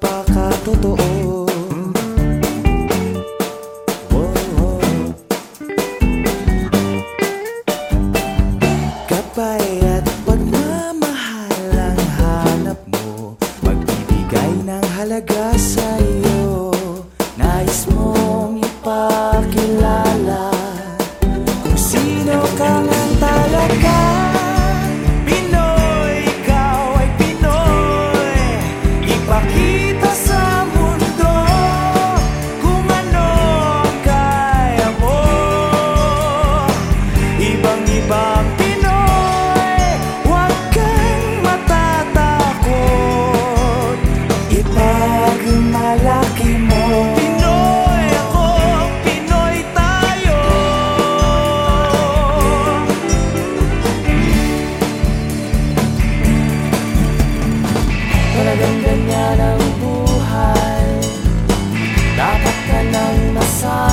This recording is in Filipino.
napakatotoo. Oh, Kapay at pagmamahal ang hanap mo Magbibigay ng halaga sa'yo. Nais mo Talagang ganyan ang buhay. Dapat ka nang masaya